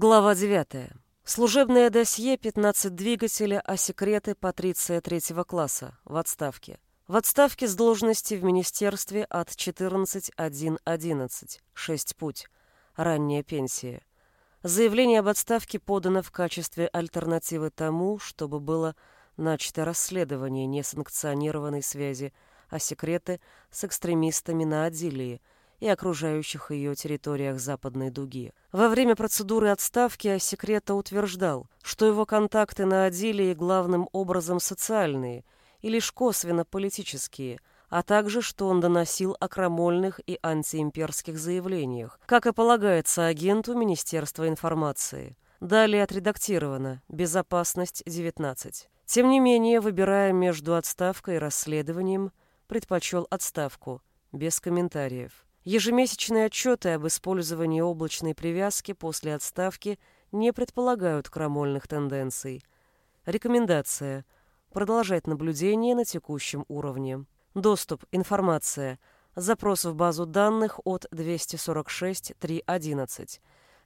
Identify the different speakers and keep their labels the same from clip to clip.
Speaker 1: Глава 9. Служебное досье 15 двигателя о секреты Патриция третьего класса в отставке. В отставке с должности в министерстве от 14.1.11. 6 путь. Ранняя пенсия. Заявление об отставке подано в качестве альтернативы тому, чтобы было начато расследование несанкционированной связи о секреты с экстремистами на Адилии – и окружающих ее территориях Западной Дуги. Во время процедуры отставки Секрета утверждал, что его контакты на Адилии главным образом социальные и лишь косвенно политические, а также, что он доносил о крамольных и антиимперских заявлениях, как и полагается агенту Министерства информации. Далее отредактировано «Безопасность 19». Тем не менее, выбирая между отставкой и расследованием, предпочел отставку, без комментариев. Ежемесячные отчеты об использовании облачной привязки после отставки не предполагают крамольных тенденций. Рекомендация. Продолжать наблюдение на текущем уровне. Доступ. Информация. Запрос в базу данных от 246.3.11.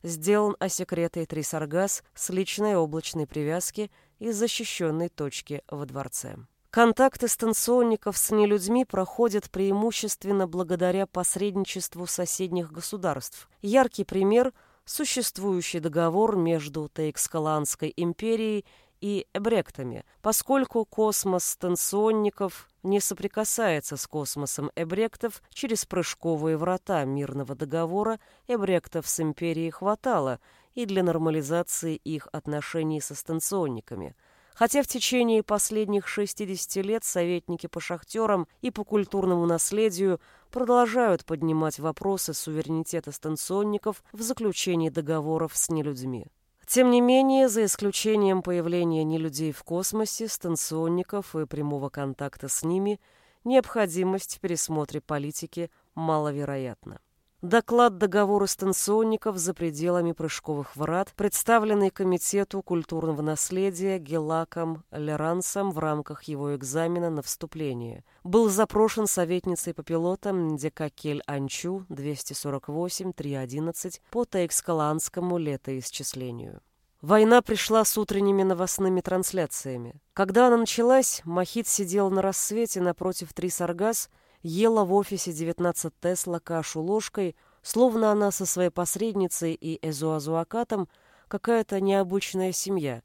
Speaker 1: Сделан о секретой Трисаргас с личной облачной привязки и защищенной точки во дворце. Контакты станционников с нелюдьми проходят преимущественно благодаря посредничеству соседних государств. Яркий пример – существующий договор между Тейкскаланской империей и эбректами, поскольку космос станционников не соприкасается с космосом эбректов через прыжковые врата мирного договора эбректов с империей хватало и для нормализации их отношений со станционниками – Хотя в течение последних 60 лет советники по шахтерам и по культурному наследию продолжают поднимать вопросы суверенитета станционников в заключении договоров с нелюдьми. Тем не менее, за исключением появления нелюдей в космосе, станционников и прямого контакта с ними, необходимость в пересмотре политики маловероятна. Доклад договора станционников за пределами прыжковых врат, представленный Комитету культурного наследия Гелаком Лерансом в рамках его экзамена на вступление, был запрошен советницей по пилотам Декакель Анчу 248-311 по Тейкскаланскому летоисчислению. Война пришла с утренними новостными трансляциями. Когда она началась, Махит сидел на рассвете напротив Трисаргас ела в офисе 19 Тесла кашу ложкой, словно она со своей посредницей и Эзуазуакатом какая-то необычная семья.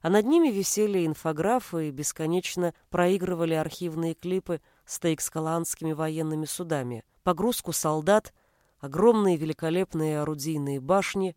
Speaker 1: А над ними висели инфографы и бесконечно проигрывали архивные клипы с тейкскаландскими военными судами, погрузку солдат, огромные великолепные орудийные башни,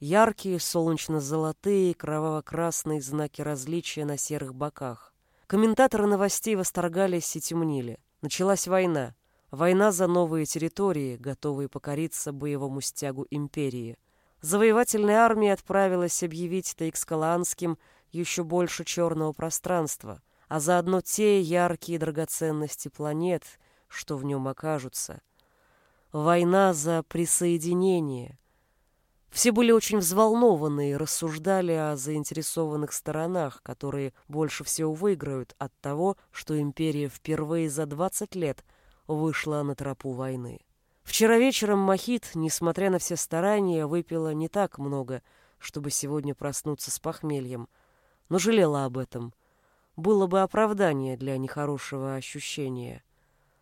Speaker 1: яркие солнечно-золотые кроваво-красные знаки различия на серых боках. Комментаторы новостей восторгались и темнили. Началась война. Война за новые территории, готовые покориться боевому стягу империи. Завоевательная армия отправилась объявить Тейкскаланским еще больше черного пространства, а заодно те яркие драгоценности планет, что в нем окажутся. Война за присоединение. Все были очень взволнованы и рассуждали о заинтересованных сторонах, которые больше всего выиграют от того, что империя впервые за 20 лет вышла на тропу войны. Вчера вечером Махит, несмотря на все старания, выпила не так много, чтобы сегодня проснуться с похмельем, но жалела об этом. Было бы оправдание для нехорошего ощущения.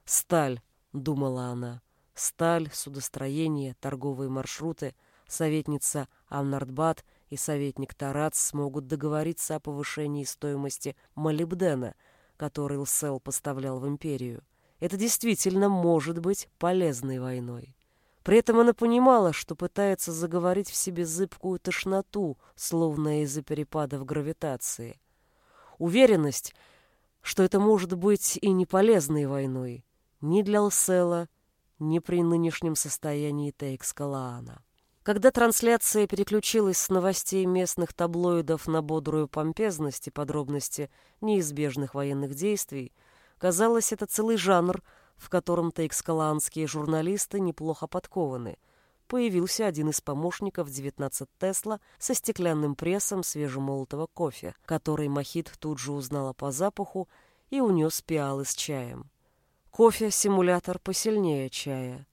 Speaker 1: «Сталь», — думала она, — «сталь, судостроение, торговые маршруты — советница Амнардбат и советник Тарац смогут договориться о повышении стоимости молибдена, который Лсел поставлял в империю. Это действительно может быть полезной войной. При этом она понимала, что пытается заговорить в себе зыбкую тошноту, словно из-за перепадов гравитации. Уверенность, что это может быть и не полезной войной, ни для Лсела, ни при нынешнем состоянии Тейкскалаана. Когда трансляция переключилась с новостей местных таблоидов на бодрую помпезность и подробности неизбежных военных действий, казалось, это целый жанр, в котором тейкскаланские журналисты неплохо подкованы. Появился один из помощников 19 Тесла со стеклянным прессом свежемолотого кофе, который Махит тут же узнала по запаху и унес пиалы с чаем. Кофе — симулятор посильнее чая.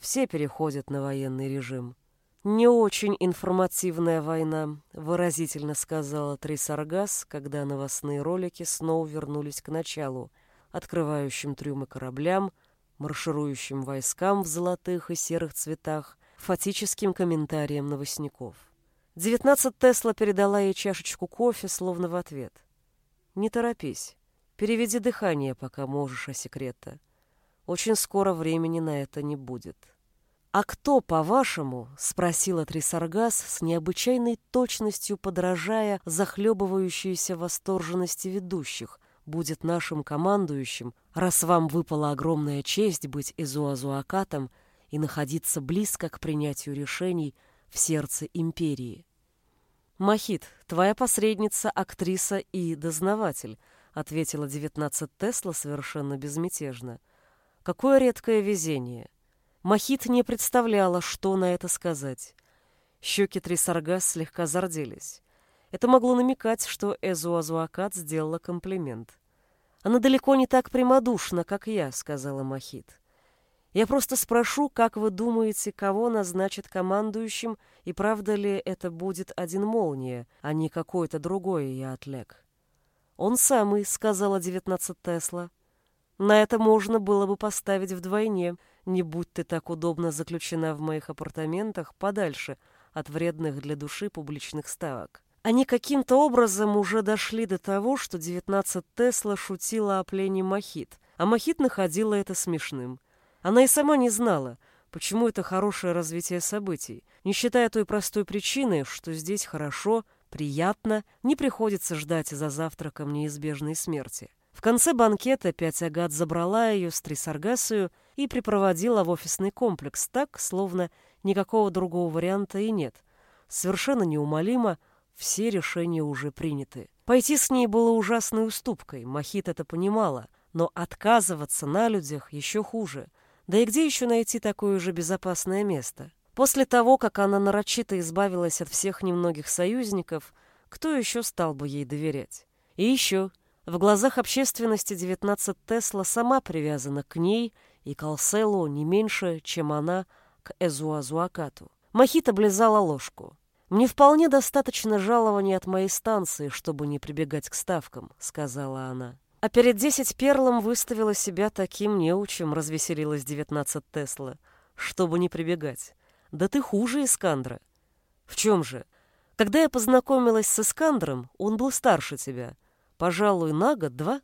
Speaker 1: Все переходят на военный режим. «Не очень информативная война», — выразительно сказала Трисаргас, когда новостные ролики снова вернулись к началу, открывающим трюмы кораблям, марширующим войскам в золотых и серых цветах, фатическим комментариям новостников. Девятнадцать Тесла передала ей чашечку кофе, словно в ответ. «Не торопись. Переведи дыхание, пока можешь, о секрета. Очень скоро времени на это не будет». «А кто, по-вашему?» — спросила Трисаргас с необычайной точностью, подражая захлебывающейся восторженности ведущих. «Будет нашим командующим, раз вам выпала огромная честь быть Эзуазуакатом и находиться близко к принятию решений в сердце империи». «Махит, твоя посредница, актриса и дознаватель», — ответила девятнадцать Тесла совершенно безмятежно. «Какое редкое везение!» Махит не представляла, что на это сказать. Щеки Трисаргас слегка зарделись. Это могло намекать, что Эзуазуакат сделала комплимент. «Она далеко не так прямодушна, как я», — сказала Махит. «Я просто спрошу, как вы думаете, кого назначат командующим, и правда ли это будет один Молния, а не какой-то другой я отвлек?» «Он самый», — сказала девятнадцать Тесла. «На это можно было бы поставить вдвойне», — не будь ты так удобно заключена в моих апартаментах подальше от вредных для души публичных ставок. Они каким-то образом уже дошли до того, что 19 Тесла шутила о плене Махит, а Махит находила это смешным. Она и сама не знала, почему это хорошее развитие событий, не считая той простой причины, что здесь хорошо, приятно, не приходится ждать за завтраком неизбежной смерти. В конце банкета пять агат забрала ее с Трисаргасию и припроводила в офисный комплекс так, словно никакого другого варианта и нет. Совершенно неумолимо, все решения уже приняты. Пойти с ней было ужасной уступкой, Махит это понимала, но отказываться на людях еще хуже. Да и где еще найти такое же безопасное место? После того, как она нарочито избавилась от всех немногих союзников, кто еще стал бы ей доверять? И еще, в глазах общественности 19 Тесла сама привязана к ней и Калселу не меньше, чем она к Эзуазуакату. Махита облизала ложку. «Мне вполне достаточно жалований от моей станции, чтобы не прибегать к ставкам», — сказала она. А перед десять перлом выставила себя таким неучем, развеселилась девятнадцать Тесла, чтобы не прибегать. Да ты хуже Искандра. В чем же? Когда я познакомилась с Искандром, он был старше тебя. Пожалуй, на год-два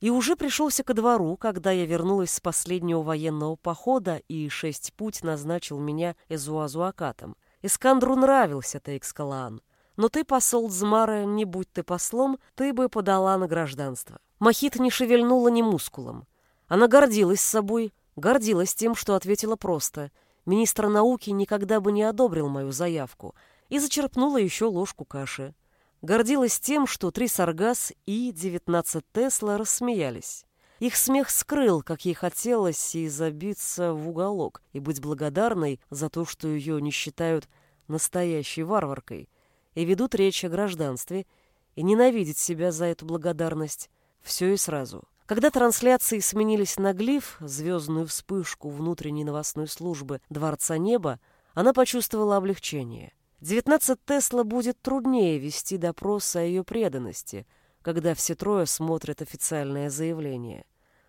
Speaker 1: и уже пришелся ко двору, когда я вернулась с последнего военного похода, и шесть путь назначил меня Эзуазуакатом. Искандру нравился Тейкскалаан. Но ты, посол Змара, не будь ты послом, ты бы подала на гражданство. Махит не шевельнула ни мускулом. Она гордилась собой, гордилась тем, что ответила просто. Министр науки никогда бы не одобрил мою заявку, и зачерпнула еще ложку каши гордилась тем, что три Саргас и 19 Тесла рассмеялись. Их смех скрыл, как ей хотелось, и забиться в уголок, и быть благодарной за то, что ее не считают настоящей варваркой, и ведут речь о гражданстве, и ненавидеть себя за эту благодарность. Все и сразу. Когда трансляции сменились на глиф, звездную вспышку внутренней новостной службы Дворца Неба, она почувствовала облегчение. 19 Тесла будет труднее вести допрос о ее преданности, когда все трое смотрят официальное заявление.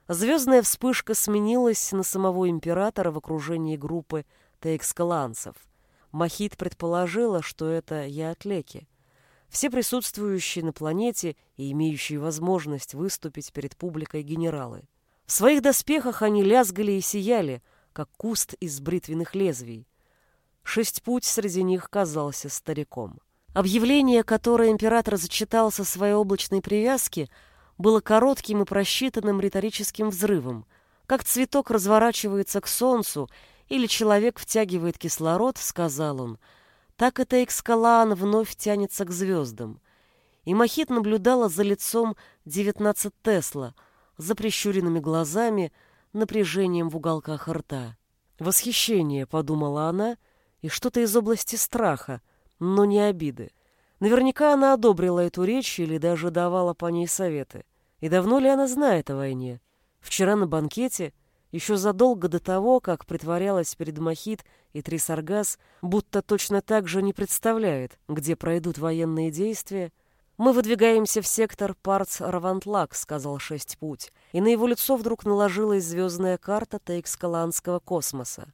Speaker 1: Звездная вспышка сменилась на самого императора в окружении группы тейкскаланцев. Махит предположила, что это Яатлеки. Все присутствующие на планете и имеющие возможность выступить перед публикой генералы. В своих доспехах они лязгали и сияли, как куст из бритвенных лезвий. Шесть путь среди них казался стариком. Объявление, которое император зачитал со своей облачной привязки, было коротким и просчитанным риторическим взрывом. Как цветок разворачивается к солнцу или человек втягивает кислород, сказал он, так это Экскалаан вновь тянется к звездам. И Махит наблюдала за лицом 19 Тесла, за прищуренными глазами, напряжением в уголках рта. «Восхищение», — подумала она, — и что-то из области страха, но не обиды. Наверняка она одобрила эту речь или даже давала по ней советы. И давно ли она знает о войне? Вчера на банкете еще задолго до того, как притворялась перед Махит и Трисаргас, будто точно так же не представляет, где пройдут военные действия, «Мы выдвигаемся в сектор Парц-Равантлак», — сказал Шесть Путь, и на его лицо вдруг наложилась звездная карта Тейкскаланского космоса.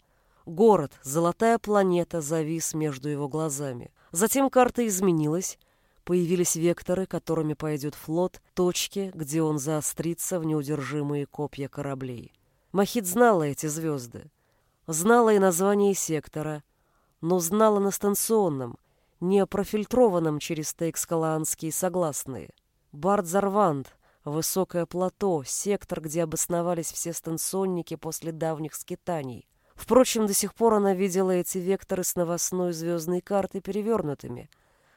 Speaker 1: Город, золотая планета, завис между его глазами. Затем карта изменилась, появились векторы, которыми пойдет флот, точки, где он заострится в неудержимые копья кораблей. Махит знала эти звезды. Знала и название сектора, но знала на станционном, не профильтрованном через тейкскалаанские согласные. Бардзарванд, высокое плато, сектор, где обосновались все станционники после давних скитаний. Впрочем, до сих пор она видела эти векторы с новостной звездной карты перевернутыми,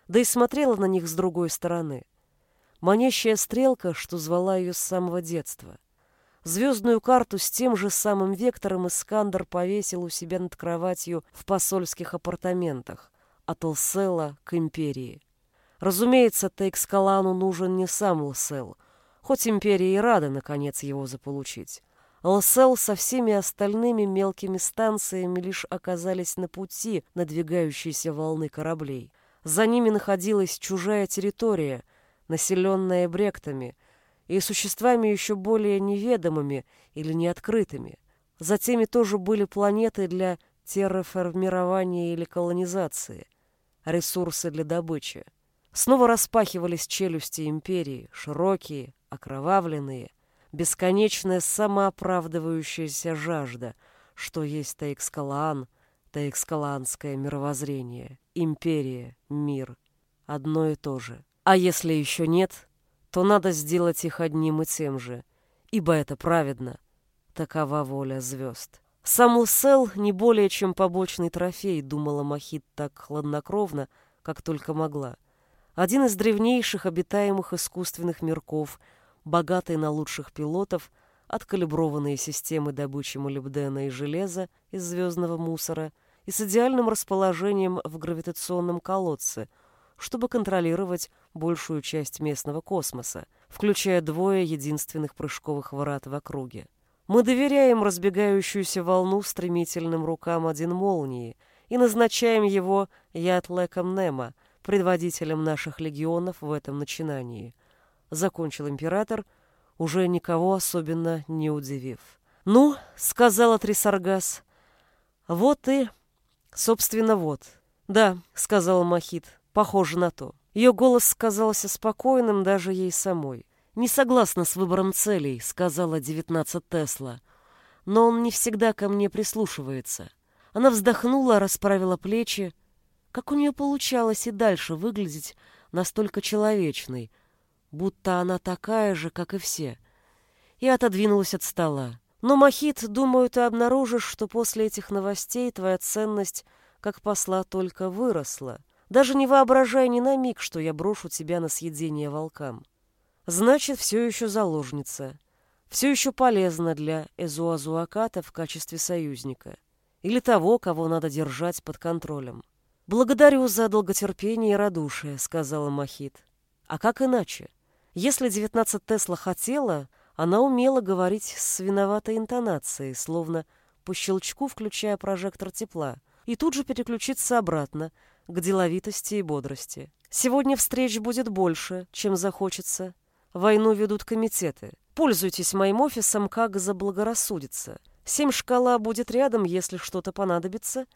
Speaker 1: да и смотрела на них с другой стороны. Манящая стрелка, что звала ее с самого детства — Звездную карту с тем же самым вектором Искандер повесил у себя над кроватью в посольских апартаментах, от Лсела к Империи. Разумеется, Тейкскалану нужен не сам Лсел, хоть Империя и рада, наконец, его заполучить. Лсел со всеми остальными мелкими станциями лишь оказались на пути надвигающейся волны кораблей. За ними находилась чужая территория, населенная бректами — и существами еще более неведомыми или неоткрытыми. За теми тоже были планеты для терраформирования или колонизации, ресурсы для добычи. Снова распахивались челюсти империи, широкие, окровавленные, бесконечная самооправдывающаяся жажда, что есть Таикскалаан, Таикскалаанское мировоззрение, империя, мир. Одно и то же. А если еще нет, то надо сделать их одним и тем же, ибо это праведно. Такова воля звезд. Сам Лсел не более чем побочный трофей, думала Махит так хладнокровно, как только могла. Один из древнейших обитаемых искусственных мирков, богатый на лучших пилотов, откалиброванные системы добычи молибдена и железа из звездного мусора и с идеальным расположением в гравитационном колодце – чтобы контролировать большую часть местного космоса, включая двое единственных прыжковых врат в округе. Мы доверяем разбегающуюся волну стремительным рукам один молнии и назначаем его Ятлеком Нема, предводителем наших легионов в этом начинании. Закончил император, уже никого особенно не удивив. «Ну, — сказала Трисаргас, — вот и... Собственно, вот. Да, — сказал Махит, Похоже на то. Ее голос казался спокойным даже ей самой. «Не согласна с выбором целей», — сказала 19 Тесла. «Но он не всегда ко мне прислушивается». Она вздохнула, расправила плечи. Как у нее получалось и дальше выглядеть настолько человечной, будто она такая же, как и все. И отодвинулась от стола. Но, Махит, думаю, ты обнаружишь, что после этих новостей твоя ценность как посла только выросла. Даже не воображая ни на миг, что я брошу тебя на съедение волкам. Значит, все еще заложница. Все еще полезна для Эзуазуаката в качестве союзника. Или того, кого надо держать под контролем. «Благодарю за долготерпение и радушие», — сказала Махит. «А как иначе? Если 19 Тесла хотела, она умела говорить с виноватой интонацией, словно по щелчку включая прожектор тепла, и тут же переключиться обратно, к деловитости и бодрости. Сегодня встреч будет больше, чем захочется. Войну ведут комитеты. Пользуйтесь моим офисом, как заблагорассудится. Семь шкала будет рядом, если что-то понадобится,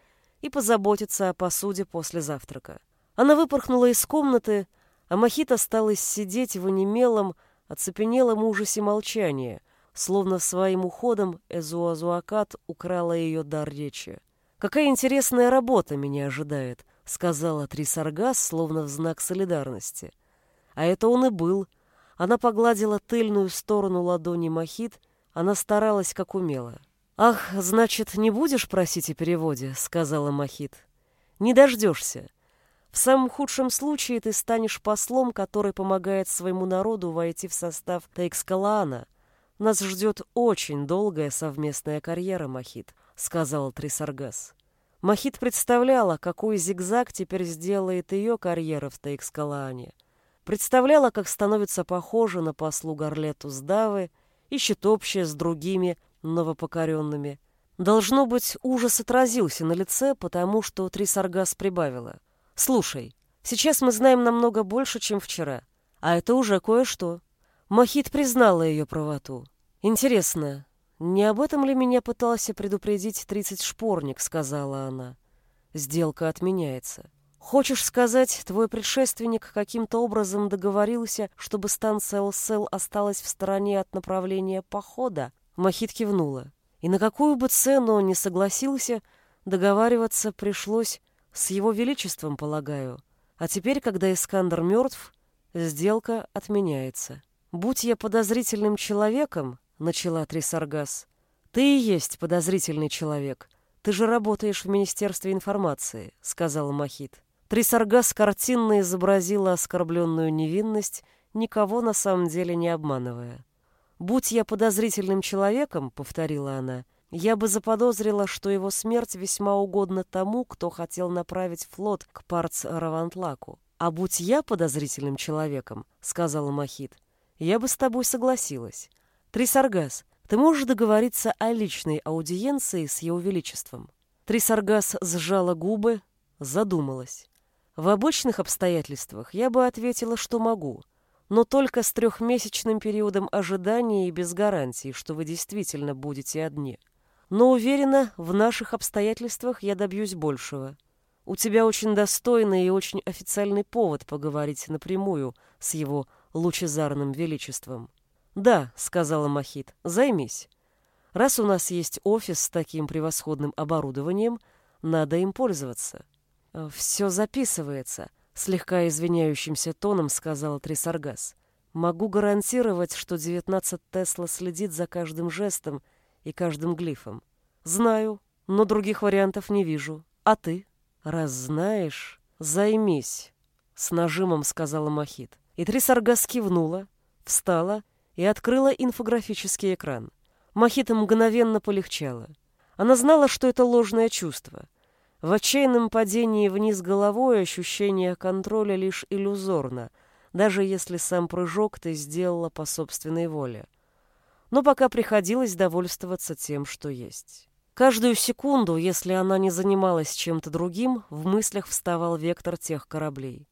Speaker 1: и позаботится о посуде после завтрака. Она выпорхнула из комнаты, а Махита осталась сидеть в онемелом, оцепенелом ужасе молчания, словно своим уходом Эзуазуакат украла ее дар речи. «Какая интересная работа меня ожидает», — сказала Трисаргас, словно в знак солидарности. А это он и был. Она погладила тыльную сторону ладони Махит, она старалась, как умела. «Ах, значит, не будешь просить о переводе?» — сказала Махит. «Не дождешься. В самом худшем случае ты станешь послом, который помогает своему народу войти в состав Тейкскалаана. Нас ждет очень долгая совместная карьера, Махит», — сказал Трисаргас. Махит представляла, какой зигзаг теперь сделает ее карьера в Тейкскалаане. Представляла, как становится похожа на послу Гарлету Сдавы, ищет общее с другими новопокоренными. Должно быть, ужас отразился на лице, потому что Трисаргас прибавила. «Слушай, сейчас мы знаем намного больше, чем вчера. А это уже кое-что». Махит признала ее правоту. «Интересно, не об этом ли меня пытался предупредить тридцать шпорник?» — сказала она. «Сделка отменяется. Хочешь сказать, твой предшественник каким-то образом договорился, чтобы станция ЛСЛ осталась в стороне от направления похода? Махит кивнула. И на какую бы цену он не согласился, договариваться пришлось с его величеством, полагаю. А теперь, когда Искандер мертв, сделка отменяется. Будь я подозрительным человеком, начала Трисаргас. Ты и есть подозрительный человек. Ты же работаешь в Министерстве информации, сказала Махит. Трисаргас картинно изобразила оскорбленную невинность, никого на самом деле не обманывая. «Будь я подозрительным человеком», — повторила она, — «я бы заподозрила, что его смерть весьма угодна тому, кто хотел направить флот к Парц-Равантлаку. А будь я подозрительным человеком», — сказала Махит, — «я бы с тобой согласилась. Трисаргас, ты можешь договориться о личной аудиенции с его величеством?» Трисаргас сжала губы, задумалась. В обычных обстоятельствах я бы ответила, что могу, но только с трехмесячным периодом ожидания и без гарантии, что вы действительно будете одни. Но уверена, в наших обстоятельствах я добьюсь большего. У тебя очень достойный и очень официальный повод поговорить напрямую с его лучезарным величеством. «Да», — сказала Махит, — «займись. Раз у нас есть офис с таким превосходным оборудованием, надо им пользоваться». Э, «Все записывается», — слегка извиняющимся тоном сказал Трисаргас. «Могу гарантировать, что 19 Тесла следит за каждым жестом и каждым глифом. Знаю, но других вариантов не вижу. А ты? Раз знаешь, займись», — с нажимом сказала Махит. И Трисаргас кивнула, встала и открыла инфографический экран. Махита мгновенно полегчала. Она знала, что это ложное чувство — в отчаянном падении вниз головой ощущение контроля лишь иллюзорно, даже если сам прыжок ты сделала по собственной воле. Но пока приходилось довольствоваться тем, что есть. Каждую секунду, если она не занималась чем-то другим, в мыслях вставал вектор тех кораблей.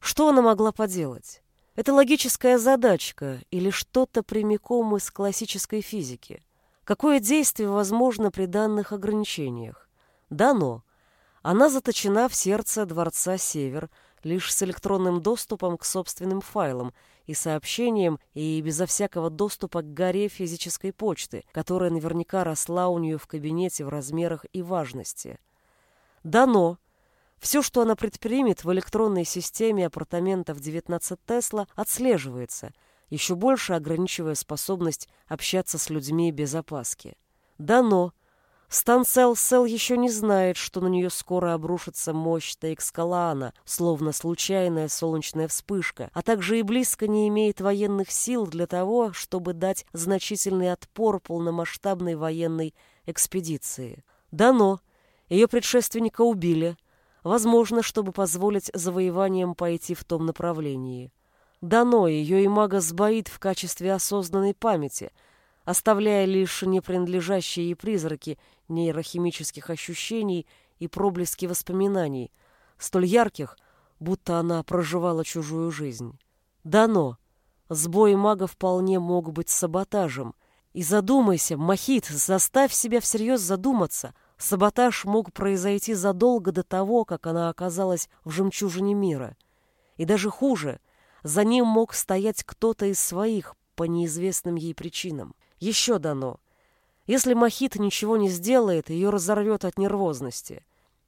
Speaker 1: Что она могла поделать? Это логическая задачка или что-то прямиком из классической физики? Какое действие возможно при данных ограничениях? Дано. Она заточена в сердце Дворца Север, лишь с электронным доступом к собственным файлам и сообщениям и безо всякого доступа к горе физической почты, которая наверняка росла у нее в кабинете в размерах и важности. Дано. Все, что она предпримет в электронной системе апартаментов 19 Тесла, отслеживается, еще больше ограничивая способность общаться с людьми без опаски. Дано. Станцел Сел еще не знает, что на нее скоро обрушится мощь Тейкскалана, словно случайная солнечная вспышка, а также и близко не имеет военных сил для того, чтобы дать значительный отпор полномасштабной военной экспедиции. Дано. Ее предшественника убили. Возможно, чтобы позволить завоеваниям пойти в том направлении. Дано ее и мага сбоит в качестве осознанной памяти – оставляя лишь непринадлежащие ей призраки нейрохимических ощущений и проблески воспоминаний, столь ярких, будто она проживала чужую жизнь. Дано. Сбой мага вполне мог быть саботажем. И задумайся, Махит, заставь себя всерьез задуматься. Саботаж мог произойти задолго до того, как она оказалась в жемчужине мира. И даже хуже, за ним мог стоять кто-то из своих по неизвестным ей причинам. Еще дано. Если Махит ничего не сделает, ее разорвет от нервозности.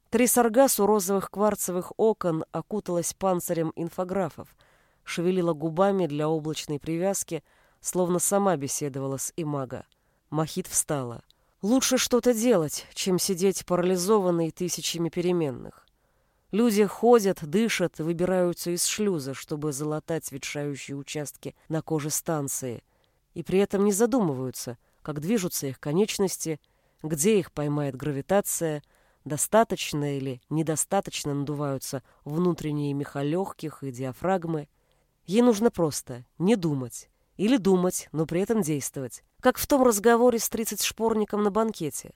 Speaker 1: Трисаргас у розовых кварцевых окон окуталась панцирем инфографов, шевелила губами для облачной привязки, словно сама беседовала с Имага. Махит встала. Лучше что-то делать, чем сидеть парализованной тысячами переменных. Люди ходят, дышат, выбираются из шлюза, чтобы залатать ветшающие участки на коже станции, и при этом не задумываются, как движутся их конечности, где их поймает гравитация, достаточно или недостаточно надуваются внутренние меха легких и диафрагмы. Ей нужно просто не думать или думать, но при этом действовать. как в том разговоре с тридцать шпорником на банкете.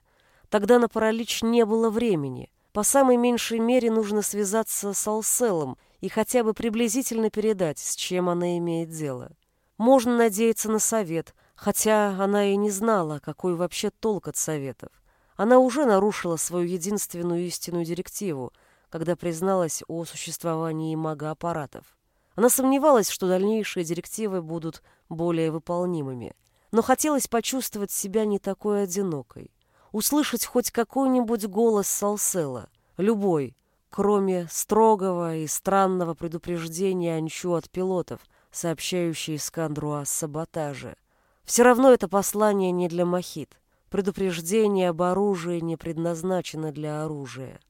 Speaker 1: Тогда на паралич не было времени. По самой меньшей мере нужно связаться с Алселом и хотя бы приблизительно передать, с чем она имеет дело. Можно надеяться на совет, хотя она и не знала, какой вообще толк от советов. Она уже нарушила свою единственную истинную директиву, когда призналась о существовании мага-аппаратов. Она сомневалась, что дальнейшие директивы будут более выполнимыми, но хотелось почувствовать себя не такой одинокой. Услышать хоть какой-нибудь голос Салсела, любой, кроме строгого и странного предупреждения Анчу от пилотов, сообщающие Искандру о саботаже. Все равно это послание не для Махит. Предупреждение об оружии не предназначено для оружия.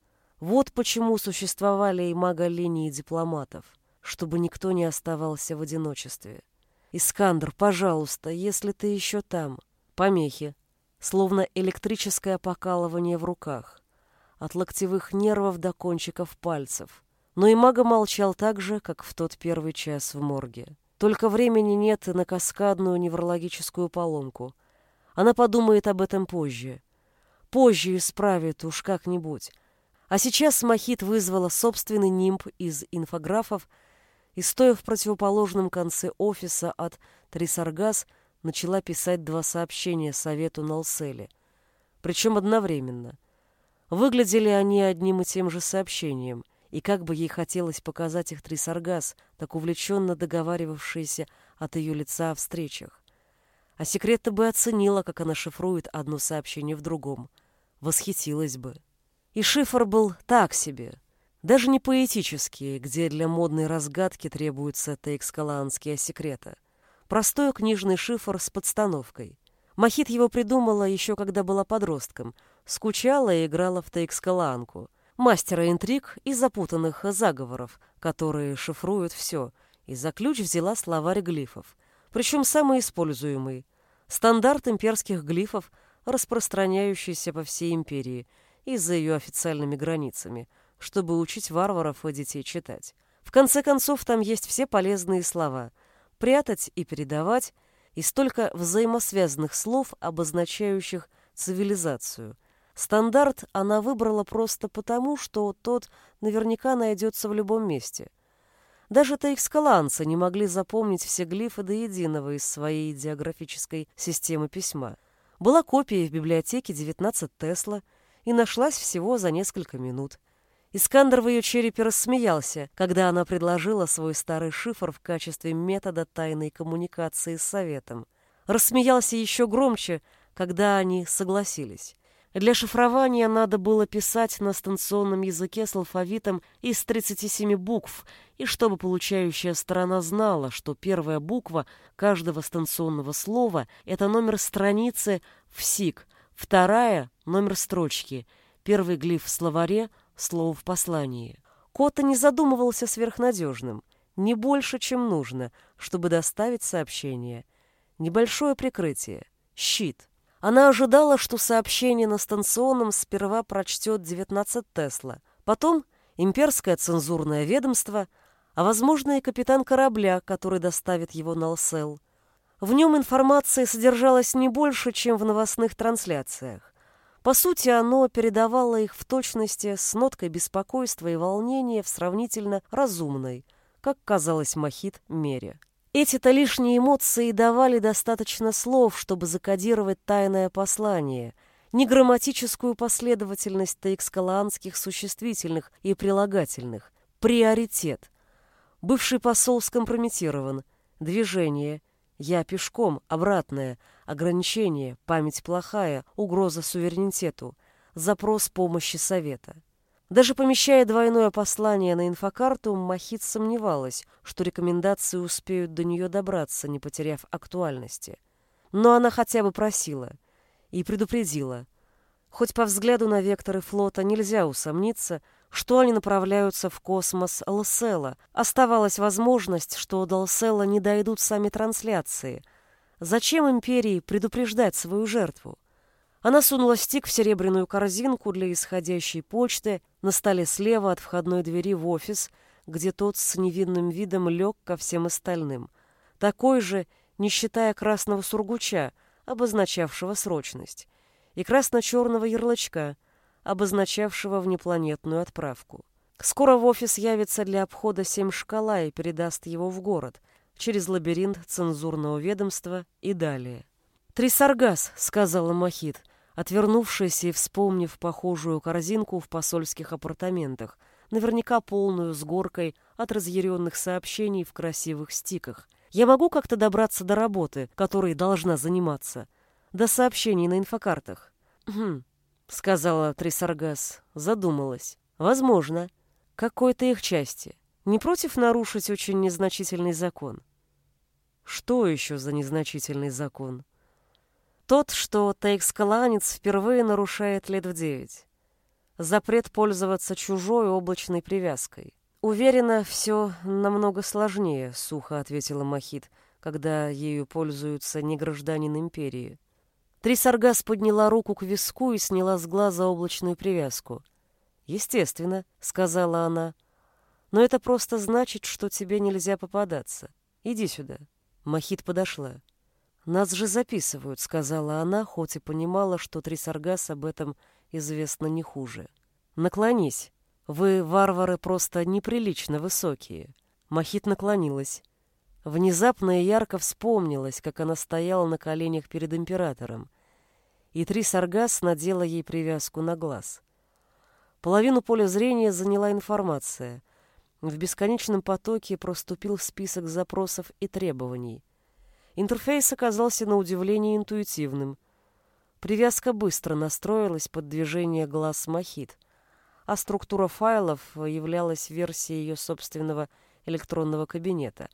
Speaker 1: Вот почему существовали и мага-линии дипломатов, чтобы никто не оставался в одиночестве. «Искандр, пожалуйста, если ты еще там». Помехи, словно электрическое покалывание в руках, от локтевых нервов до кончиков пальцев. Но и мага молчал так же, как в тот первый час в морге. Только времени нет на каскадную неврологическую поломку. Она подумает об этом позже. Позже исправит уж как-нибудь. А сейчас Махит вызвала собственный нимб из инфографов и, стоя в противоположном конце офиса от Трисаргас, начала писать два сообщения совету Налселе. Причем одновременно. Выглядели они одним и тем же сообщением, и как бы ей хотелось показать их Трисаргас, так увлеченно договаривавшиеся от ее лица о встречах. А секрет-то бы оценила, как она шифрует одно сообщение в другом. Восхитилась бы. И шифр был так себе — даже не поэтические, где для модной разгадки требуются тейкскалаанские секреты. Простой книжный шифр с подстановкой. Махит его придумала еще когда была подростком. Скучала и играла в тейкскалаанку. Мастера интриг и запутанных заговоров, которые шифруют все. И за ключ взяла словарь глифов. Причем самый используемый. Стандарт имперских глифов, распространяющийся по всей империи и за ее официальными границами – чтобы учить варваров и детей читать. В конце концов, там есть все полезные слова. Прятать и передавать, и столько взаимосвязанных слов, обозначающих цивилизацию. Стандарт она выбрала просто потому, что тот наверняка найдется в любом месте. Даже таикскаланцы не могли запомнить все глифы до единого из своей идеографической системы письма. Была копия в библиотеке 19 Тесла и нашлась всего за несколько минут. Искандер в ее черепе рассмеялся, когда она предложила свой старый шифр в качестве метода тайной коммуникации с Советом. Рассмеялся еще громче, когда они согласились. Для шифрования надо было писать на станционном языке с алфавитом из 37 букв, и чтобы получающая сторона знала, что первая буква каждого станционного слова — это номер страницы в СИК, вторая — номер строчки, первый глиф в словаре — слово в послании. Кота не задумывался сверхнадежным, не больше, чем нужно, чтобы доставить сообщение. Небольшое прикрытие. Щит. Она ожидала, что сообщение на станционном сперва прочтет 19 Тесла, потом имперское цензурное ведомство, а, возможно, и капитан корабля, который доставит его на Алсел. В нем информация содержалась не больше, чем в новостных трансляциях. По сути, оно передавало их в точности с ноткой беспокойства и волнения в сравнительно разумной, как казалось Махит, мере. Эти-то лишние эмоции давали достаточно слов, чтобы закодировать тайное послание, не грамматическую последовательность таикскалаанских существительных и прилагательных, приоритет. Бывший посол скомпрометирован, движение, я пешком, обратное — ограничение, память плохая, угроза суверенитету, запрос помощи совета. Даже помещая двойное послание на инфокарту, Махит сомневалась, что рекомендации успеют до нее добраться, не потеряв актуальности. Но она хотя бы просила и предупредила. Хоть по взгляду на векторы флота нельзя усомниться, что они направляются в космос Лсела. Оставалась возможность, что до Лсела не дойдут сами трансляции — Зачем империи предупреждать свою жертву? Она сунула стик в серебряную корзинку для исходящей почты на столе слева от входной двери в офис, где тот с невинным видом лег ко всем остальным. Такой же, не считая красного сургуча, обозначавшего срочность, и красно-черного ярлычка, обозначавшего внепланетную отправку. Скоро в офис явится для обхода семь шкала и передаст его в город, через лабиринт цензурного ведомства и далее. «Трисаргас», — сказала Махит, отвернувшись и вспомнив похожую корзинку в посольских апартаментах, наверняка полную с горкой от разъяренных сообщений в красивых стиках. «Я могу как-то добраться до работы, которой должна заниматься, до сообщений на инфокартах?» «Хм», — сказала Трисаргас, задумалась. «Возможно. Какой-то их части. Не против нарушить очень незначительный закон?» «Что еще за незначительный закон?» Тот, что Тейкскаланец впервые нарушает лет в девять. Запрет пользоваться чужой облачной привязкой. Уверена, все намного сложнее, сухо ответила Махит, когда ею пользуются не гражданин империи. Трисаргас подняла руку к виску и сняла с глаза облачную привязку. «Естественно», — сказала она. «Но это просто значит, что тебе нельзя попадаться. Иди сюда». Махит подошла. «Нас же записывают», — сказала она, хоть и понимала, что Трисаргас об этом известно не хуже. «Наклонись. Вы, варвары, просто неприлично высокие». Махит наклонилась. Внезапно и ярко вспомнилась, как она стояла на коленях перед императором, и Трисаргас надела ей привязку на глаз. Половину поля зрения заняла информация. В бесконечном потоке проступил список запросов и требований — Интерфейс оказался на удивление интуитивным. Привязка быстро настроилась под движение глаз Махит, а структура файлов являлась версией ее собственного электронного кабинета,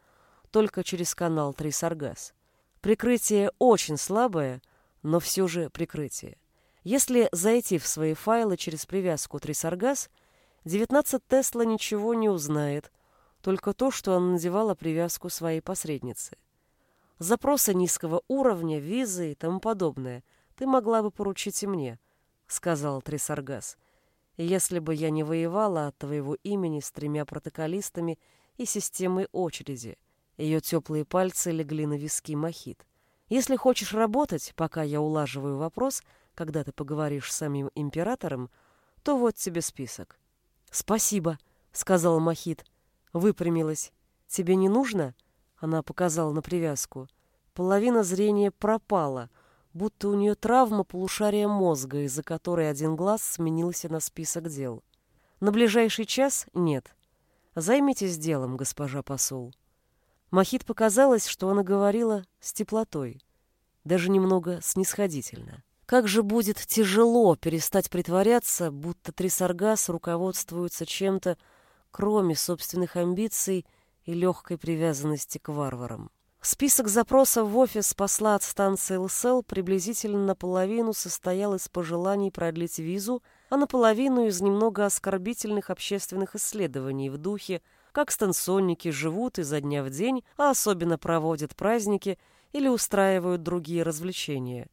Speaker 1: только через канал Трисаргас. Прикрытие очень слабое, но все же прикрытие. Если зайти в свои файлы через привязку Трисаргас, 19 Тесла ничего не узнает, только то, что она надевала привязку своей посредницы запросы низкого уровня, визы и тому подобное ты могла бы поручить и мне, — сказал Трисаргас. Если бы я не воевала от твоего имени с тремя протоколистами и системой очереди. Ее теплые пальцы легли на виски Махит. Если хочешь работать, пока я улаживаю вопрос, когда ты поговоришь с самим императором, то вот тебе список. Спасибо, сказала Махит. Выпрямилась. Тебе не нужно? — она показала на привязку. Половина зрения пропала, будто у нее травма полушария мозга, из-за которой один глаз сменился на список дел. На ближайший час нет. Займитесь делом, госпожа посол. Махит показалось, что она говорила с теплотой, даже немного снисходительно. Как же будет тяжело перестать притворяться, будто Трисаргас руководствуется чем-то, кроме собственных амбиций и легкой привязанности к варварам. Список запросов в офис посла от станции ЛСЛ приблизительно наполовину состоял из пожеланий продлить визу, а наполовину из немного оскорбительных общественных исследований в духе как станционники живут изо дня в день, а особенно проводят праздники или устраивают другие развлечения.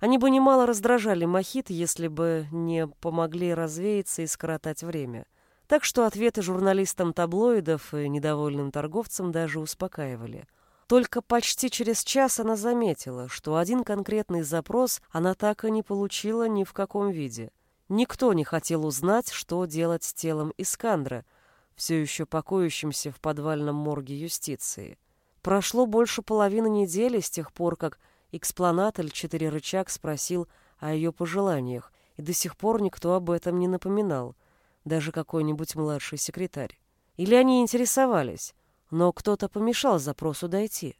Speaker 1: Они бы немало раздражали Махит, если бы не помогли развеяться и скоротать время. Так что ответы журналистам таблоидов и недовольным торговцам даже успокаивали. Только почти через час она заметила, что один конкретный запрос она так и не получила ни в каком виде. Никто не хотел узнать, что делать с телом Искандра, все еще покоящимся в подвальном морге юстиции. Прошло больше половины недели с тех пор, как экспланатель четыре рычаг спросил о ее пожеланиях, и до сих пор никто об этом не напоминал даже какой-нибудь младший секретарь. Или они интересовались, но кто-то помешал запросу дойти.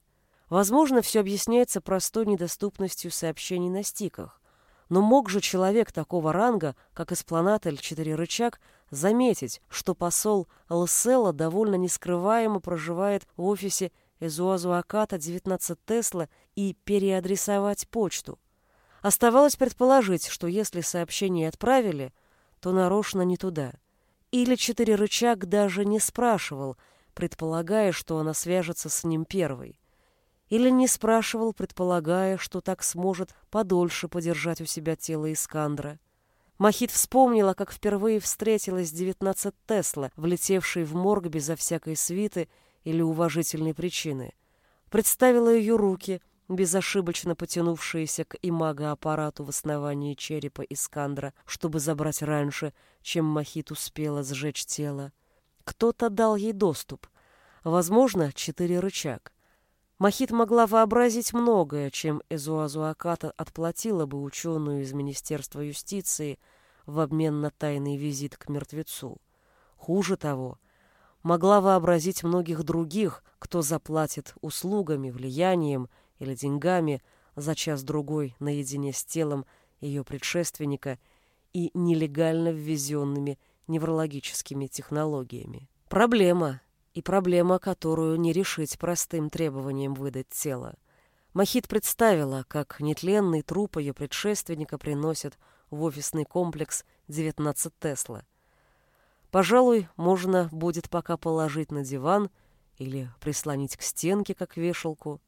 Speaker 1: Возможно, все объясняется простой недоступностью сообщений на стиках. Но мог же человек такого ранга, как эспланатель «Четыре рычаг», заметить, что посол Лсела довольно нескрываемо проживает в офисе Эзуазуаката 19 Тесла и переадресовать почту. Оставалось предположить, что если сообщение отправили, то нарочно не туда. Или четыре рычаг даже не спрашивал, предполагая, что она свяжется с ним первой. Или не спрашивал, предполагая, что так сможет подольше подержать у себя тело Искандра. Махит вспомнила, как впервые встретилась 19 Тесла, влетевшей в морг безо всякой свиты или уважительной причины. Представила ее руки, безошибочно потянувшиеся к имагоаппарату в основании черепа Искандра, чтобы забрать раньше, чем Махит успела сжечь тело. Кто-то дал ей доступ. Возможно, четыре рычаг. Махит могла вообразить многое, чем Эзуазуаката отплатила бы ученую из Министерства юстиции в обмен на тайный визит к мертвецу. Хуже того, могла вообразить многих других, кто заплатит услугами, влиянием или деньгами за час-другой наедине с телом ее предшественника и нелегально ввезенными неврологическими технологиями. Проблема, и проблема, которую не решить простым требованием выдать тело. Махит представила, как нетленный труп ее предшественника приносят в офисный комплекс 19 Тесла. Пожалуй, можно будет пока положить на диван или прислонить к стенке, как вешалку.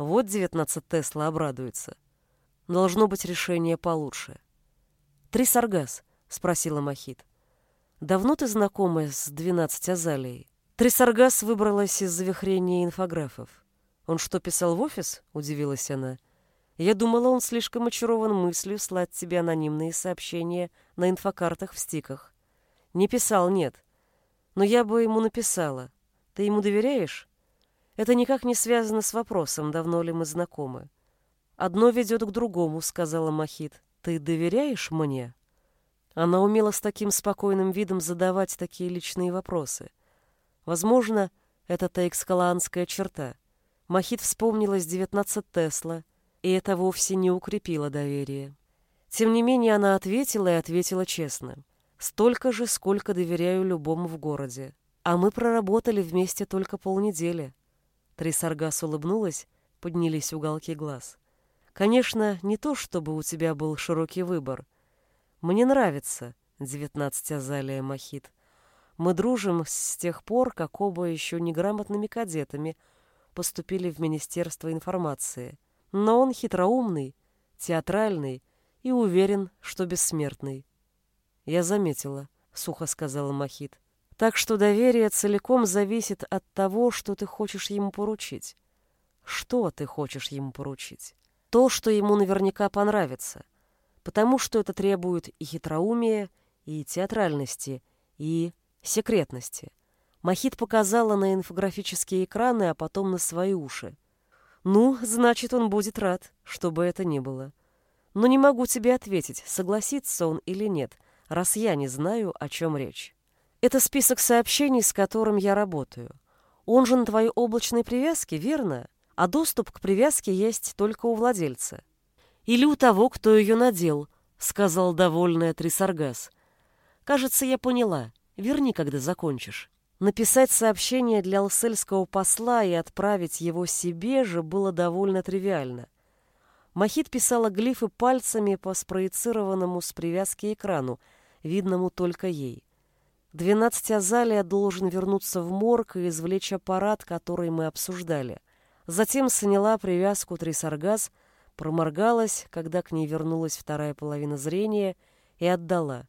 Speaker 1: Вот 19 Тесла обрадуется. Должно быть решение получше. «Три саргас?» — спросила Махит. «Давно ты знакома с 12 Азалией?» Трисаргас выбралась из завихрения инфографов. «Он что, писал в офис?» — удивилась она. «Я думала, он слишком очарован мыслью слать тебе анонимные сообщения на инфокартах в стиках. Не писал, нет. Но я бы ему написала. Ты ему доверяешь? Это никак не связано с вопросом, давно ли мы знакомы. Одно ведет к другому, сказала Махит. Ты доверяешь мне? Она умела с таким спокойным видом задавать такие личные вопросы. Возможно, это таэкскалаанская черта. Махит вспомнилась 19 Тесла, и это вовсе не укрепило доверие. Тем не менее, она ответила и ответила честно. Столько же, сколько доверяю любому в городе. А мы проработали вместе только полнедели. Трисаргас улыбнулась, поднялись уголки глаз. Конечно, не то, чтобы у тебя был широкий выбор. Мне нравится, 19 Азалия Махит. Мы дружим с тех пор, как оба еще неграмотными кадетами поступили в Министерство информации. Но он хитроумный, театральный и уверен, что бессмертный. Я заметила, сухо сказала Махит. Так что доверие целиком зависит от того, что ты хочешь ему поручить. Что ты хочешь ему поручить? То, что ему наверняка понравится. Потому что это требует и хитроумия, и театральности, и секретности. Махит показала на инфографические экраны, а потом на свои уши. Ну, значит, он будет рад, что бы это ни было. Но не могу тебе ответить, согласится он или нет, раз я не знаю, о чем речь. Это список сообщений, с которым я работаю. Он же на твоей облачной привязке, верно? А доступ к привязке есть только у владельца. Или у того, кто ее надел, сказал довольная Трисаргас. Кажется, я поняла. Верни, когда закончишь. Написать сообщение для алсельского посла и отправить его себе же было довольно тривиально. Махит писала глифы пальцами по спроецированному с привязки экрану, видному только ей. Двенадцать Азалия должен вернуться в морг и извлечь аппарат, который мы обсуждали. Затем сняла привязку Трисаргаз, проморгалась, когда к ней вернулась вторая половина зрения, и отдала.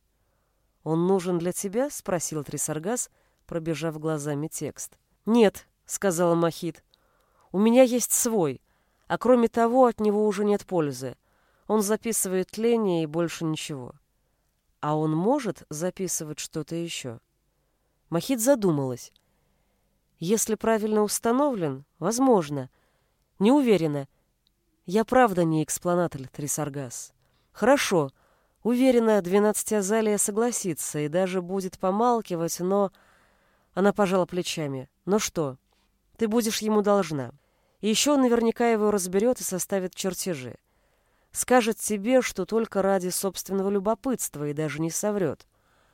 Speaker 1: «Он нужен для тебя?» — спросил Трисаргас, пробежав глазами текст. «Нет», — сказала Махит. «У меня есть свой, а кроме того от него уже нет пользы. Он записывает тление и больше ничего». «А он может записывать что-то еще?» Махит задумалась. «Если правильно установлен, возможно. Не уверена. Я правда не экспланатель Трисаргас». «Хорошо», Уверена, двенадцатиазалия согласится и даже будет помалкивать, но... Она пожала плечами. Ну что, ты будешь ему должна. И еще наверняка его разберет и составит чертежи. Скажет тебе, что только ради собственного любопытства и даже не соврет.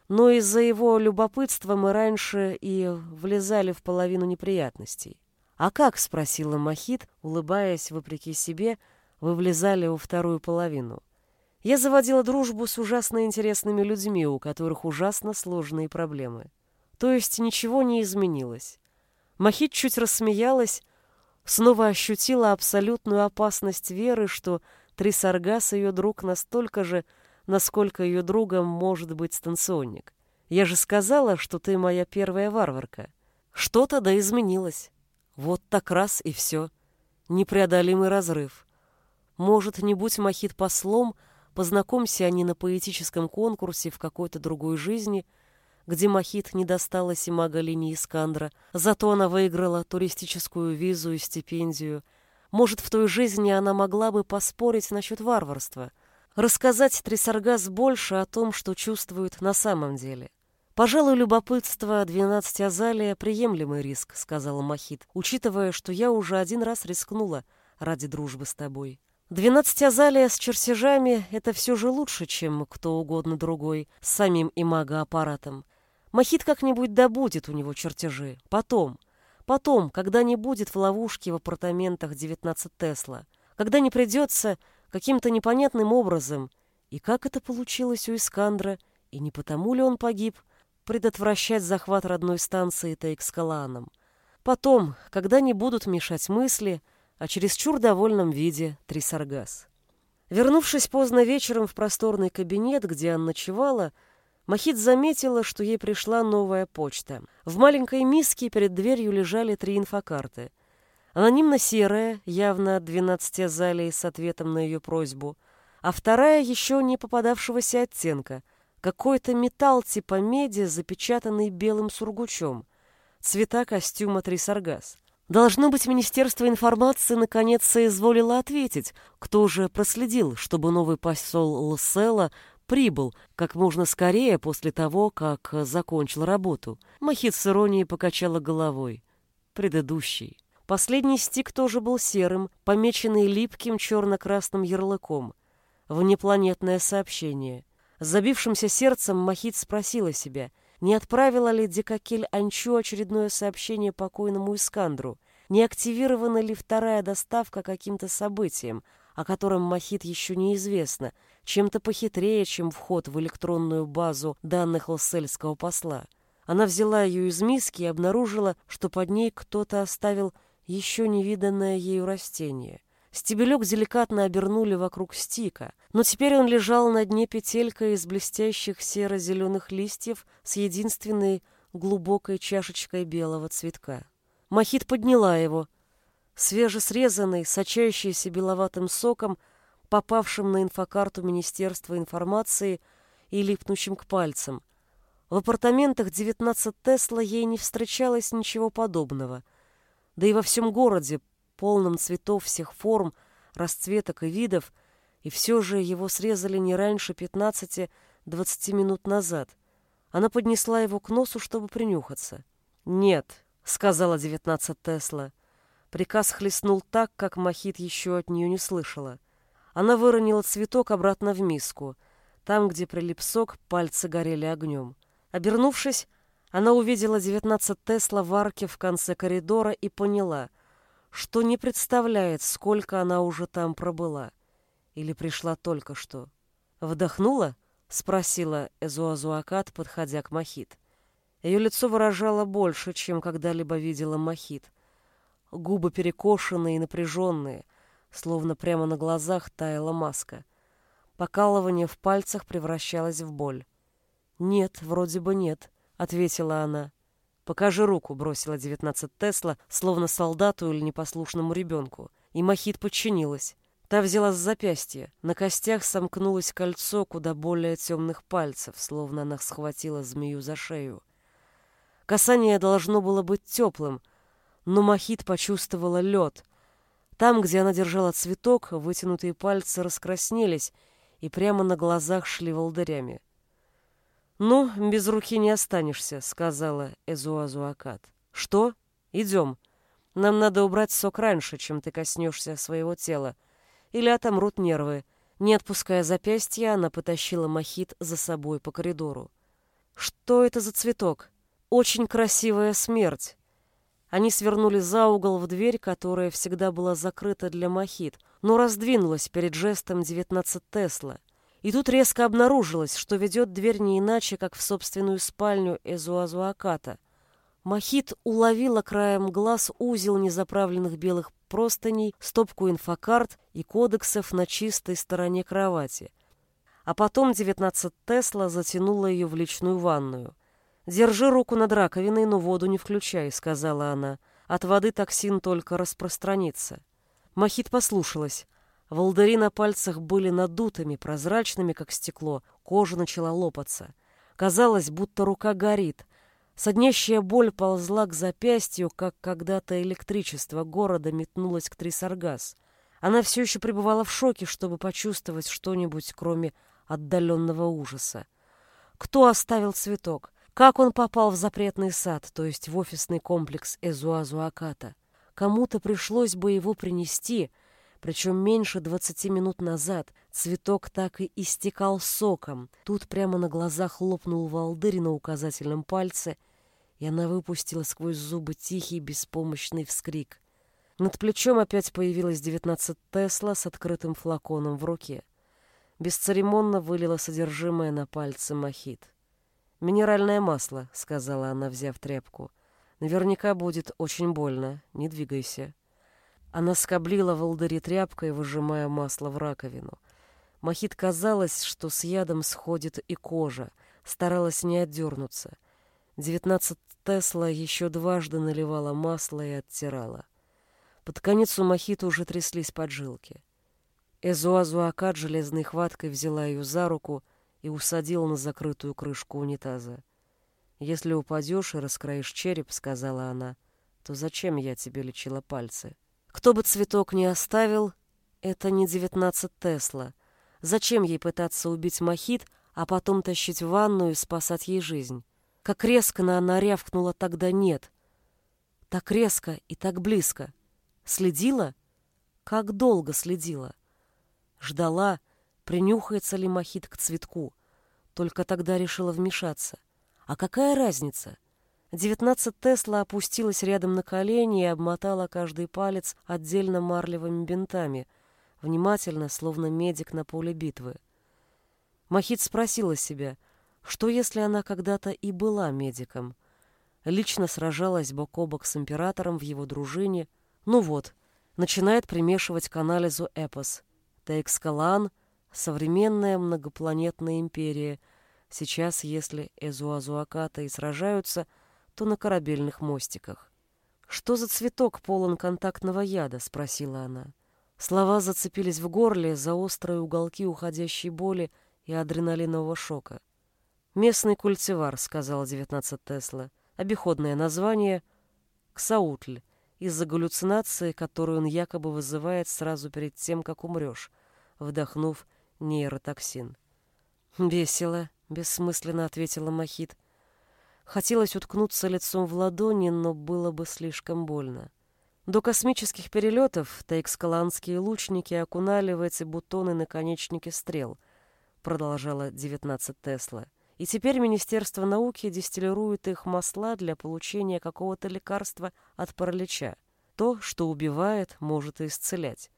Speaker 1: Но из-за его любопытства мы раньше и влезали в половину неприятностей. «А как?» — спросила Махит, улыбаясь вопреки себе, вы влезали во вторую половину. Я заводила дружбу с ужасно интересными людьми, у которых ужасно сложные проблемы. То есть ничего не изменилось. Махит чуть рассмеялась, снова ощутила абсолютную опасность веры, что Трисаргас ее друг настолько же, насколько ее другом может быть станционник. Я же сказала, что ты моя первая варварка. Что-то да изменилось. Вот так раз и все. Непреодолимый разрыв. Может, не будь Махит послом, познакомься они на поэтическом конкурсе в какой-то другой жизни, где Махит не досталась и Магалине Искандра, зато она выиграла туристическую визу и стипендию. Может, в той жизни она могла бы поспорить насчет варварства, рассказать Трисаргас больше о том, что чувствует на самом деле. «Пожалуй, любопытство двенадцати Азалия — приемлемый риск», — сказала Махит, учитывая, что я уже один раз рискнула ради дружбы с тобой. «Двенадцать Азалия с чертежами — это все же лучше, чем кто угодно другой, с самим имагоаппаратом. Махит как-нибудь добудет у него чертежи. Потом. Потом, когда не будет в ловушке в апартаментах 19 Тесла. Когда не придется каким-то непонятным образом. И как это получилось у Искандра? И не потому ли он погиб?» предотвращать захват родной станции Тейкскаланом. Потом, когда не будут мешать мысли о чересчур довольном виде Трисаргас. Вернувшись поздно вечером в просторный кабинет, где она ночевала, Махит заметила, что ей пришла новая почта. В маленькой миске перед дверью лежали три инфокарты. Анонимно серая, явно от 12 азалий с ответом на ее просьбу, а вторая еще не попадавшегося оттенка — какой-то металл типа меди, запечатанный белым сургучом. Цвета костюма Трисаргас. Должно быть, Министерство информации наконец соизволило ответить, кто же проследил, чтобы новый посол Лсела прибыл как можно скорее после того, как закончил работу. Махит с иронией покачала головой. Предыдущий. Последний стик тоже был серым, помеченный липким черно-красным ярлыком. Внепланетное сообщение. Забившимся сердцем Махит спросила себя, не отправила ли Декакель Анчу очередное сообщение покойному Искандру, не активирована ли вторая доставка каким-то событием, о котором Махит еще неизвестно, чем-то похитрее, чем вход в электронную базу данных лоссельского посла. Она взяла ее из миски и обнаружила, что под ней кто-то оставил еще невиданное ею растение. Стебелек деликатно обернули вокруг стика, но теперь он лежал на дне петелькой из блестящих серо-зеленых листьев с единственной глубокой чашечкой белого цветка. Махит подняла его. Свежесрезанный, сочащийся беловатым соком, попавшим на инфокарту Министерства информации и липнущим к пальцам. В апартаментах 19 Тесла ей не встречалось ничего подобного. Да и во всем городе полном цветов всех форм, расцветок и видов, и все же его срезали не раньше 15-20 минут назад. Она поднесла его к носу, чтобы принюхаться. «Нет», — сказала 19 Тесла. Приказ хлестнул так, как Махит еще от нее не слышала. Она выронила цветок обратно в миску. Там, где прилип сок, пальцы горели огнем. Обернувшись, она увидела 19 Тесла в арке в конце коридора и поняла — что не представляет, сколько она уже там пробыла. Или пришла только что. «Вдохнула?» — спросила Эзуазуакат, подходя к Махит. Ее лицо выражало больше, чем когда-либо видела Махит. Губы перекошенные и напряженные, словно прямо на глазах таяла маска. Покалывание в пальцах превращалось в боль. «Нет, вроде бы нет», — ответила она. «Покажи руку», — бросила 19 Тесла, словно солдату или непослушному ребенку. И Махит подчинилась. Та взяла с запястья. На костях сомкнулось кольцо куда более темных пальцев, словно она схватила змею за шею. Касание должно было быть теплым, но Махит почувствовала лед. Там, где она держала цветок, вытянутые пальцы раскраснелись и прямо на глазах шли волдырями. «Ну, без руки не останешься», — сказала Эзуазуакат. «Что? Идем. Нам надо убрать сок раньше, чем ты коснешься своего тела. Или отомрут нервы». Не отпуская запястья, она потащила Махит за собой по коридору. «Что это за цветок? Очень красивая смерть». Они свернули за угол в дверь, которая всегда была закрыта для Махит, но раздвинулась перед жестом 19 Тесла. И тут резко обнаружилось, что ведет дверь не иначе, как в собственную спальню Эзуазуаката. Махит уловила краем глаз узел незаправленных белых простыней, стопку инфокарт и кодексов на чистой стороне кровати. А потом 19 Тесла затянула ее в личную ванную. «Держи руку над раковиной, но воду не включай», — сказала она. «От воды токсин только распространится». Махит послушалась. Волдыри на пальцах были надутыми, прозрачными, как стекло. Кожа начала лопаться. Казалось, будто рука горит. Соднящая боль ползла к запястью, как когда-то электричество города метнулось к Трисаргас. Она все еще пребывала в шоке, чтобы почувствовать что-нибудь, кроме отдаленного ужаса. Кто оставил цветок? Как он попал в запретный сад, то есть в офисный комплекс Эзуазуаката? Кому-то пришлось бы его принести, причем меньше двадцати минут назад. Цветок так и истекал соком. Тут прямо на глазах лопнул волдырь на указательном пальце, и она выпустила сквозь зубы тихий беспомощный вскрик. Над плечом опять появилась девятнадцать Тесла с открытым флаконом в руке. Бесцеремонно вылила содержимое на пальцы Махит. «Минеральное масло», — сказала она, взяв тряпку. Наверняка будет очень больно. Не двигайся. Она скоблила волдыри тряпкой, выжимая масло в раковину. Махит казалось, что с ядом сходит и кожа. Старалась не отдернуться. Девятнадцать Тесла еще дважды наливала масло и оттирала. Под конец у Махита уже тряслись поджилки. Эзуазуакат железной хваткой взяла ее за руку и усадила на закрытую крышку унитаза. «Если упадешь и раскроишь череп, — сказала она, — то зачем я тебе лечила пальцы? Кто бы цветок не оставил, это не девятнадцать Тесла. Зачем ей пытаться убить Махит, а потом тащить в ванну и спасать ей жизнь? Как резко она рявкнула тогда «нет». Так резко и так близко. Следила? Как долго следила? Ждала, принюхается ли Махит к цветку. Только тогда решила вмешаться. А какая разница? Девятнадцать Тесла опустилась рядом на колени и обмотала каждый палец отдельно марлевыми бинтами, внимательно, словно медик на поле битвы. Махит спросила себя, что если она когда-то и была медиком? Лично сражалась бок о бок с императором в его дружине. Ну вот, начинает примешивать к анализу эпос. Тейкскалан — современная многопланетная империя — Сейчас, если Эзуазуаката и сражаются, то на корабельных мостиках. «Что за цветок полон контактного яда?» — спросила она. Слова зацепились в горле за острые уголки уходящей боли и адреналинового шока. «Местный культивар», — сказал 19 Тесла. «Обиходное название — ксаутль, из-за галлюцинации, которую он якобы вызывает сразу перед тем, как умрешь, вдохнув нейротоксин». «Весело», — бессмысленно ответила Махит. Хотелось уткнуться лицом в ладони, но было бы слишком больно. До космических перелетов тайкскаланские лучники окунали в эти бутоны наконечники стрел, продолжала 19 Тесла. И теперь Министерство науки дистиллирует их масла для получения какого-то лекарства от паралича. То, что убивает, может и исцелять,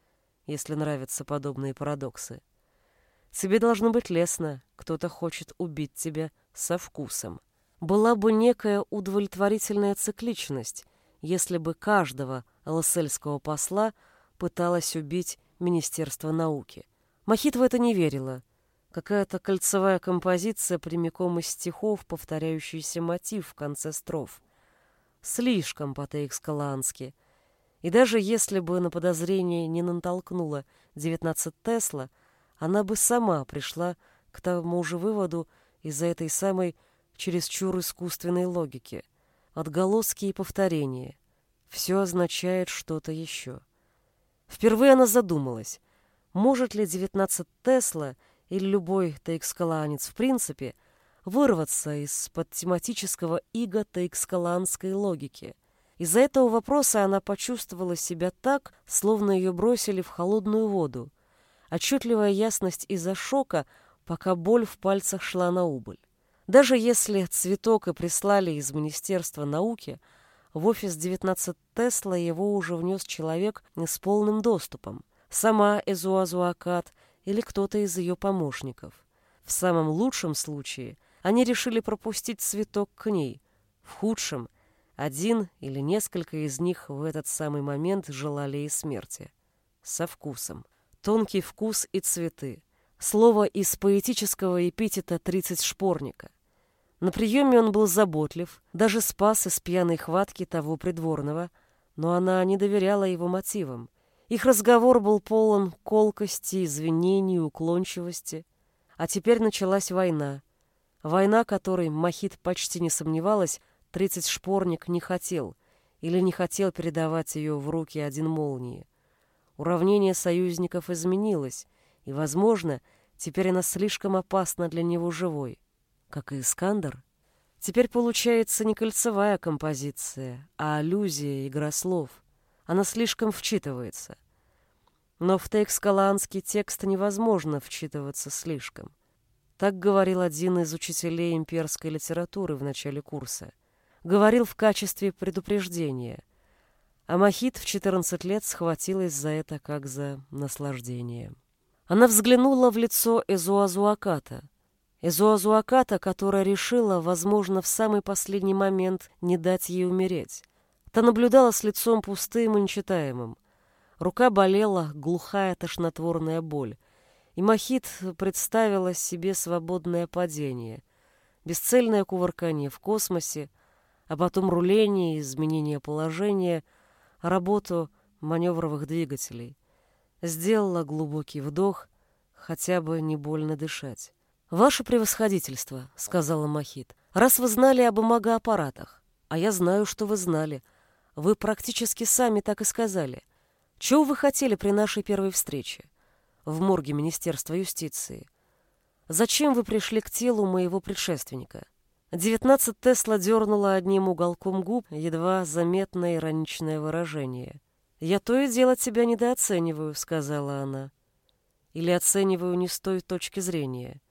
Speaker 1: если нравятся подобные парадоксы. Тебе должно быть лестно, кто-то хочет убить тебя со вкусом. Была бы некая удовлетворительная цикличность, если бы каждого лоссельского посла пыталась убить Министерство науки. Махит в это не верила. Какая-то кольцевая композиция прямиком из стихов, повторяющийся мотив в конце строф. Слишком по-тейкскалански. И даже если бы на подозрение не натолкнула 19 Тесла, она бы сама пришла к тому же выводу из-за этой самой чересчур искусственной логики. Отголоски и повторения. Все означает что-то еще. Впервые она задумалась, может ли 19 Тесла или любой тейкскаланец в принципе вырваться из-под тематического иго тейкскаланской логики. Из-за этого вопроса она почувствовала себя так, словно ее бросили в холодную воду, отчетливая ясность из-за шока, пока боль в пальцах шла на убыль. Даже если цветок и прислали из Министерства науки, в офис 19 Тесла его уже внес человек с полным доступом. Сама Эзуазуакат или кто-то из ее помощников. В самом лучшем случае они решили пропустить цветок к ней. В худшем один или несколько из них в этот самый момент желали ей смерти. Со вкусом тонкий вкус и цветы. Слово из поэтического эпитета «тридцать шпорника». На приеме он был заботлив, даже спас из пьяной хватки того придворного, но она не доверяла его мотивам. Их разговор был полон колкости, извинений, уклончивости. А теперь началась война. Война, которой Махит почти не сомневалась, тридцать шпорник не хотел или не хотел передавать ее в руки один молнии. Уравнение союзников изменилось, и, возможно, теперь она слишком опасна для него живой. Как и Искандер. Теперь получается не кольцевая композиция, а аллюзия, игра слов — она слишком вчитывается. Но в текскаланский текст невозможно вчитываться слишком. Так говорил один из учителей имперской литературы в начале курса. Говорил в качестве предупреждения. А Махит в 14 лет схватилась за это как за наслаждение. Она взглянула в лицо Эзуазуаката. Эзуазуаката, которая решила, возможно, в самый последний момент не дать ей умереть. Та наблюдала с лицом пустым и нечитаемым. Рука болела, глухая тошнотворная боль. И Махит представила себе свободное падение, бесцельное кувыркание в космосе, а потом руление, изменение положения, работу маневровых двигателей. Сделала глубокий вдох, хотя бы не больно дышать. «Ваше превосходительство», — сказала Махит, — «раз вы знали об бумагоаппаратах, а я знаю, что вы знали, — вы практически сами так и сказали. Чего вы хотели при нашей первой встрече? В морге Министерства юстиции. Зачем вы пришли к телу моего предшественника? Девятнадцать Тесла дернула одним уголком губ едва заметное ироничное выражение. «Я то и дело тебя недооцениваю», — сказала она. «Или оцениваю не с той точки зрения.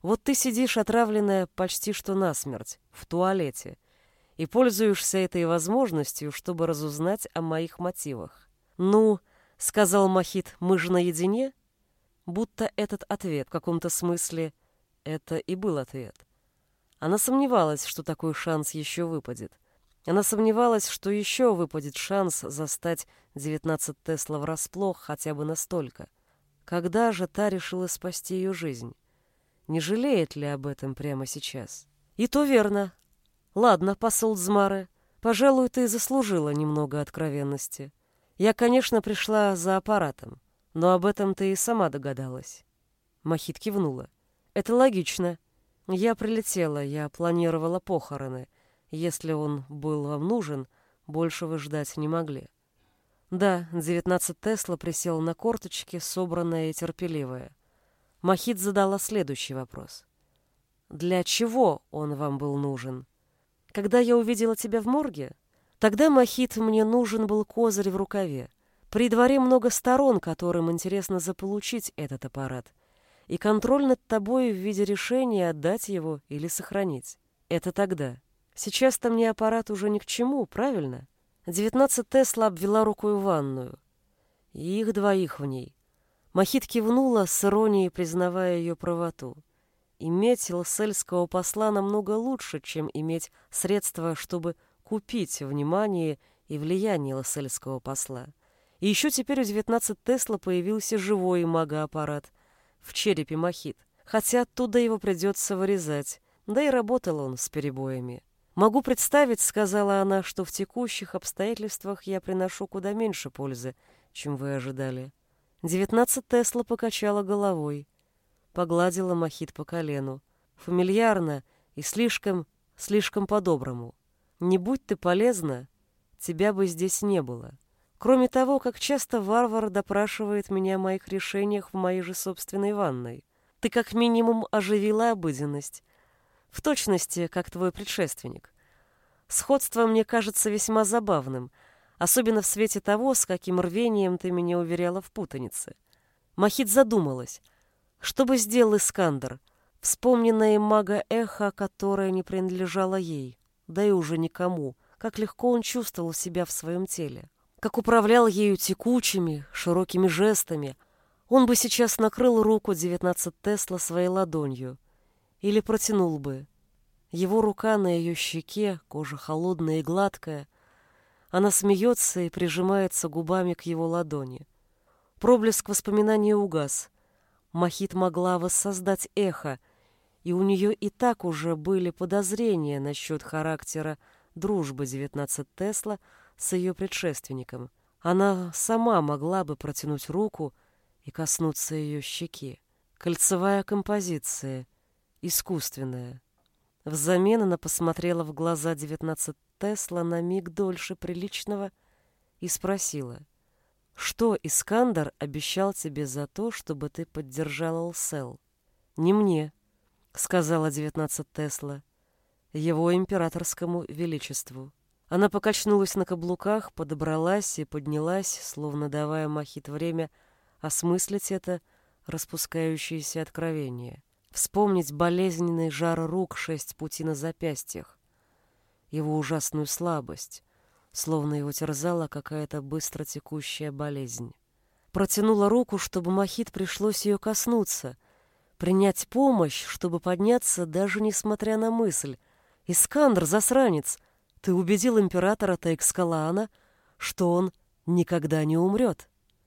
Speaker 1: Вот ты сидишь отравленная почти что насмерть, в туалете, и пользуешься этой возможностью, чтобы разузнать о моих мотивах. «Ну», — сказал Махит, — «мы же наедине?» Будто этот ответ в каком-то смысле это и был ответ. Она сомневалась, что такой шанс еще выпадет. Она сомневалась, что еще выпадет шанс застать 19 Тесла врасплох хотя бы настолько. Когда же та решила спасти ее жизнь? Не жалеет ли об этом прямо сейчас? И то верно, Ладно, посол Дзмары, пожалуй, ты заслужила немного откровенности. Я, конечно, пришла за аппаратом, но об этом ты и сама догадалась. Махит кивнула. Это логично. Я прилетела, я планировала похороны. Если он был вам нужен, больше вы ждать не могли. Да, 19 Тесла присел на корточки, собранная и терпеливая. Махит задала следующий вопрос. Для чего он вам был нужен? Когда я увидела тебя в морге, тогда, Махит, мне нужен был козырь в рукаве. При дворе много сторон, которым интересно заполучить этот аппарат. И контроль над тобой в виде решения отдать его или сохранить. Это тогда. Сейчас-то мне аппарат уже ни к чему, правильно? 19 Тесла обвела рукой ванную. И их двоих в ней. Махит кивнула, с иронией признавая ее правоту. Иметь лассельского посла намного лучше, чем иметь средства, чтобы купить внимание и влияние лассельского посла. И еще теперь у 19 Тесла появился живой магоаппарат в черепе Махит, хотя оттуда его придется вырезать, да и работал он с перебоями. «Могу представить, — сказала она, — что в текущих обстоятельствах я приношу куда меньше пользы, чем вы ожидали». 19 Тесла покачала головой погладила Махит по колену. Фамильярно и слишком, слишком по-доброму. Не будь ты полезна, тебя бы здесь не было. Кроме того, как часто варвар допрашивает меня о моих решениях в моей же собственной ванной. Ты как минимум оживила обыденность. В точности, как твой предшественник. Сходство мне кажется весьма забавным, особенно в свете того, с каким рвением ты меня уверяла в путанице. Махит задумалась, что бы сделал Искандер? Вспомненное мага эхо, которое не принадлежало ей, да и уже никому, как легко он чувствовал себя в своем теле. Как управлял ею текучими, широкими жестами. Он бы сейчас накрыл руку 19 Тесла своей ладонью. Или протянул бы. Его рука на ее щеке, кожа холодная и гладкая. Она смеется и прижимается губами к его ладони. Проблеск воспоминания угас — Махит могла воссоздать эхо, и у нее и так уже были подозрения насчет характера дружбы 19 Тесла с ее предшественником. Она сама могла бы протянуть руку и коснуться ее щеки. Кольцевая композиция, искусственная. Взамен она посмотрела в глаза 19 Тесла на миг дольше приличного и спросила, «Что Искандер обещал тебе за то, чтобы ты поддержала Лсел?» «Не мне», — сказала 19 Тесла, «его императорскому величеству». Она покачнулась на каблуках, подобралась и поднялась, словно давая Махит время осмыслить это распускающееся откровение. Вспомнить болезненный жар рук шесть пути на запястьях, его ужасную слабость, словно его терзала какая-то быстро текущая болезнь. Протянула руку, чтобы Махит пришлось ее коснуться, принять помощь, чтобы подняться, даже несмотря на мысль. «Искандр, засранец, ты убедил императора Тайкскалаана, что он никогда не умрет».